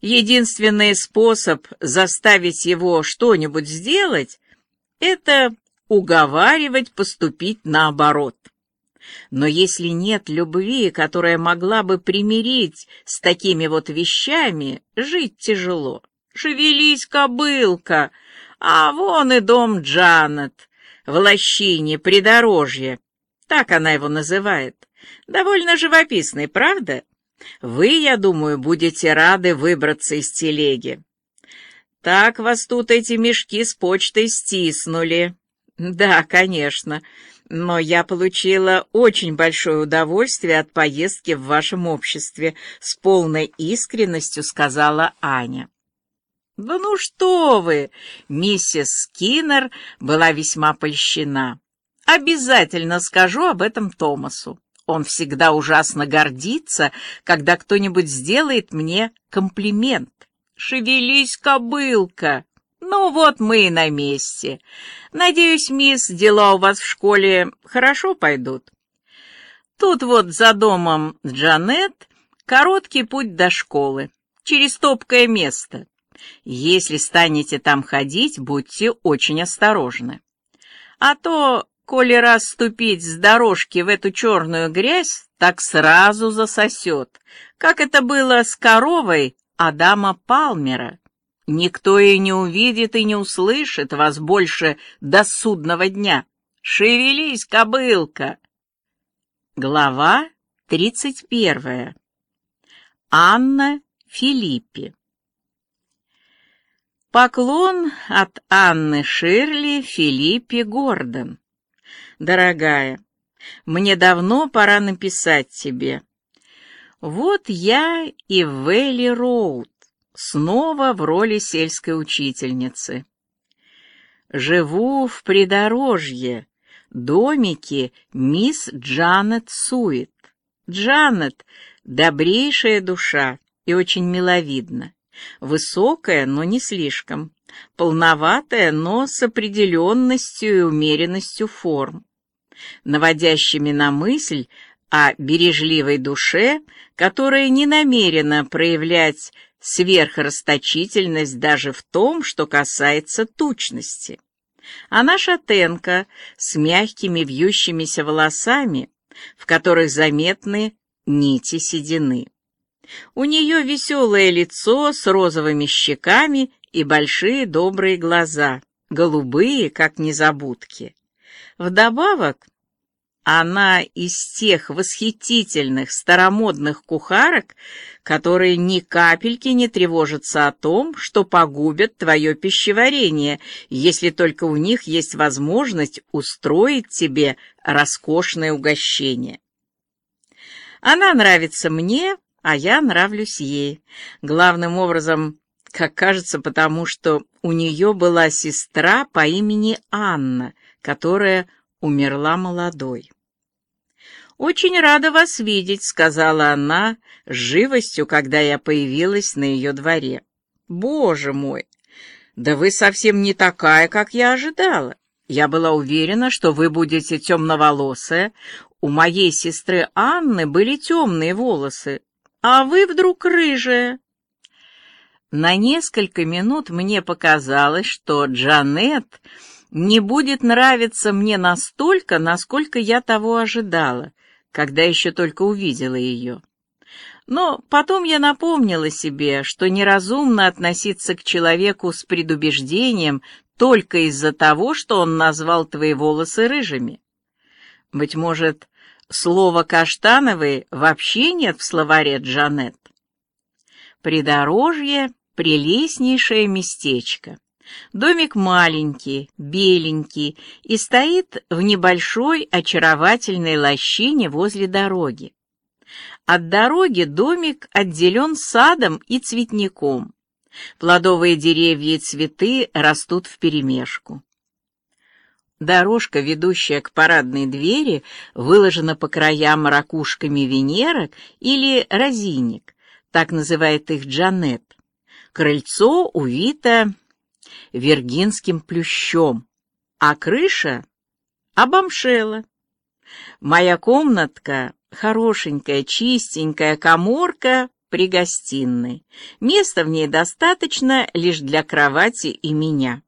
Единственный способ заставить его что-нибудь сделать — это уговаривать поступить наоборот. Но если нет любви, которая могла бы примирить с такими вот вещами, жить тяжело. Шевелись, кобылка, а вон и дом Джанет в лощине придорожье. Так она его называет. Довольно живописный, правда? Вы, я думаю, будете рады выбраться из телеги. Так вас тут эти мешки с почтой стиснули. Да, конечно, но я получила очень большое удовольствие от поездки в вашем обществе, с полной искренностью сказала Аня. «Да ну что вы!» Миссис Скиннер была весьма польщена. «Обязательно скажу об этом Томасу. Он всегда ужасно гордится, когда кто-нибудь сделает мне комплимент. Шевелись, кобылка!» Ну вот мы и на месте. Надеюсь, мисс, дела у вас в школе хорошо пойдут. Тут вот за домом Джанет короткий путь до школы, через топкое место. Если станете там ходить, будьте очень осторожны. А то, коли раз ступить с дорожки в эту черную грязь, так сразу засосет, как это было с коровой Адама Палмера. Никто и не увидит, и не услышит вас больше до судного дня. Шевелись, кобылка! Глава тридцать первая. Анна Филиппи Поклон от Анны Ширли Филиппе Гордон. Дорогая, мне давно пора написать тебе. Вот я и Вэлли Роуд, снова в роли сельской учительницы. Живу в придорожье, домике мисс Джанет Суит. Джанет — добрейшая душа и очень миловидна. Высокая, но не слишком. Полноватая, но с определенностью и умеренностью форм. Наводящими на мысль о бережливой душе, которая не намерена проявлять сверхрасточительность даже в том, что касается тучности. Она шатенка с мягкими вьющимися волосами, в которых заметны нити седины. У нее веселое лицо с розовыми щеками и большие добрые глаза, голубые, как незабудки. Вдобавок, она из тех восхитительных старомодных кухарок, которые ни капельки не тревожатся о том, что погубят твое пищеварение, если только у них есть возможность устроить тебе роскошное угощение. Она нравится мне, а я нравлюсь ей. Главным образом, как кажется, потому что у нее была сестра по имени Анна, которая умерла молодой. «Очень рада вас видеть», — сказала она с живостью, когда я появилась на ее дворе. «Боже мой! Да вы совсем не такая, как я ожидала. Я была уверена, что вы будете темноволосая. У моей сестры Анны были темные волосы, а вы вдруг рыжая. На несколько минут мне показалось, что Джанет не будет нравиться мне настолько, насколько я того ожидала, когда еще только увидела ее. Но потом я напомнила себе, что неразумно относиться к человеку с предубеждением только из-за того, что он назвал твои волосы рыжими. Быть может, Слова «каштановый» вообще нет в словаре Джанет. Придорожье — прелестнейшее местечко. Домик маленький, беленький и стоит в небольшой очаровательной лощине возле дороги. От дороги домик отделен садом и цветником. Плодовые деревья и цветы растут вперемешку. Дорожка, ведущая к парадной двери, выложена по краям ракушками венерок или розиник, так называет их Джанет. Крыльцо увито вергинским плющом, а крыша обомшела. Моя комнатка, хорошенькая, чистенькая коморка, при гостиной. Места в ней достаточно лишь для кровати и меня.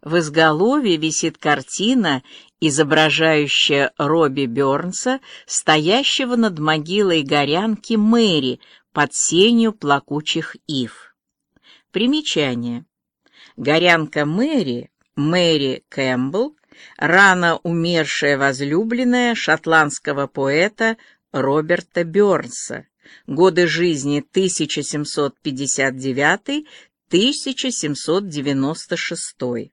В изголовье висит картина, изображающая Робби Бёрнса, стоящего над могилой горянки Мэри под сенью плакучих ив. Примечание. Горянка Мэри, Мэри Кэмпбелл, рано умершая возлюбленная шотландского поэта Роберта Бёрнса, годы жизни 1759-1796.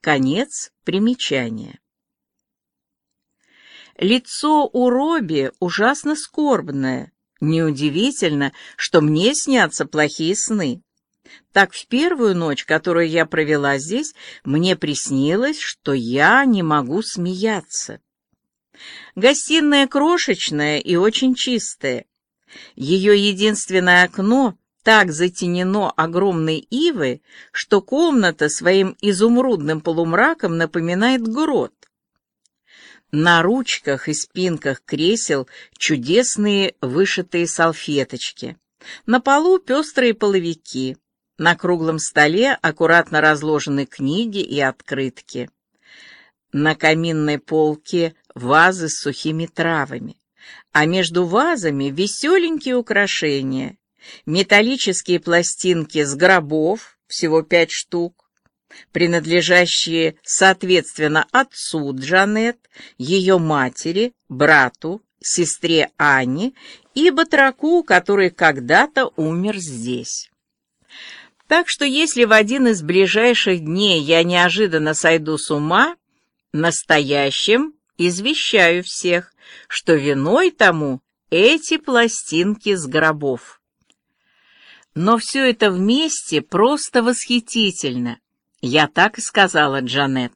Конец примечания. Лицо у Робби ужасно скорбное. Неудивительно, что мне снятся плохие сны. Так в первую ночь, которую я провела здесь, мне приснилось, что я не могу смеяться. Гостиная крошечная и очень чистая. Ее единственное окно так затенено огромной ивой, что комната своим изумрудным полумраком напоминает грот. На ручках и спинках кресел чудесные вышитые салфеточки. На полу пестрые половики. На круглом столе аккуратно разложены книги и открытки. На каминной полке вазы с сухими травами, а между вазами веселенькие украшения, металлические пластинки с гробов, всего пять штук, принадлежащие, соответственно, отцу Джанет, ее матери, брату, сестре Анне и батраку, который когда-то умер здесь. Так что если в один из ближайших дней я неожиданно сойду с ума, настоящим извещаю всех, что виной тому эти пластинки с гробов. Но все это вместе просто восхитительно. Я так и сказала Джанет.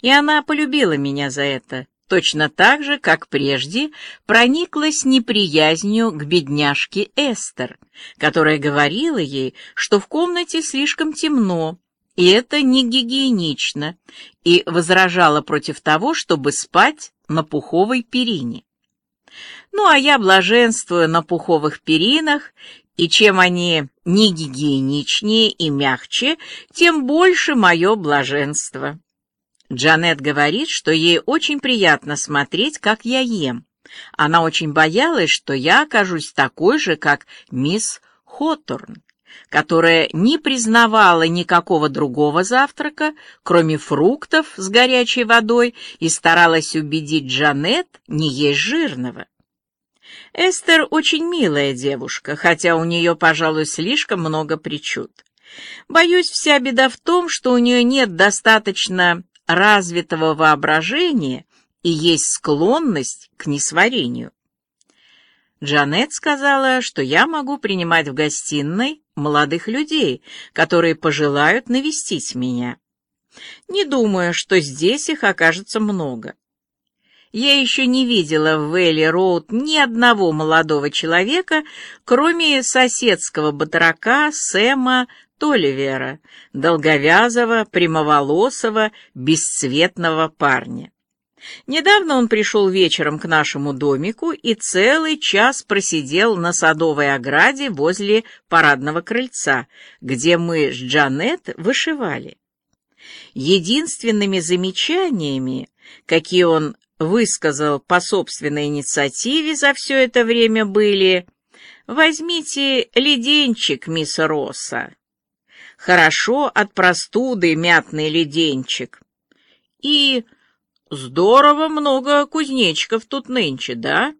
И она полюбила меня за это, точно так же, как прежде прониклась неприязнью к бедняжке Эстер, которая говорила ей, что в комнате слишком темно, и это не гигиенично, и возражала против того, чтобы спать на пуховой перине. Ну, а я блаженствую на пуховых перинах, и чем они не гигиеничнее и мягче, тем больше мое блаженство. Джанет говорит, что ей очень приятно смотреть, как я ем. Она очень боялась, что я окажусь такой же, как мисс Хоторн которая не признавала никакого другого завтрака, кроме фруктов с горячей водой, и старалась убедить Джанет не есть жирного. Эстер очень милая девушка, хотя у нее, пожалуй, слишком много причуд. Боюсь, вся беда в том, что у нее нет достаточно развитого воображения и есть склонность к несварению. Джанет сказала, что я могу принимать в гостиной молодых людей, которые пожелают навестить меня. Не думаю, что здесь их окажется много. Я еще не видела в Вэлли-Роуд ни одного молодого человека, кроме соседского батрака Сэма Толивера, долговязого, прямоволосого, бесцветного парня. Недавно он пришел вечером к нашему домику и целый час просидел на садовой ограде возле парадного крыльца, где мы с Джанет вышивали. Единственными замечаниями, какие он высказал по собственной инициативе за все это время, были «Возьмите леденчик, мисс Росса». «Хорошо от простуды мятный леденчик». И Здорово много кузнечиков тут нынче, да?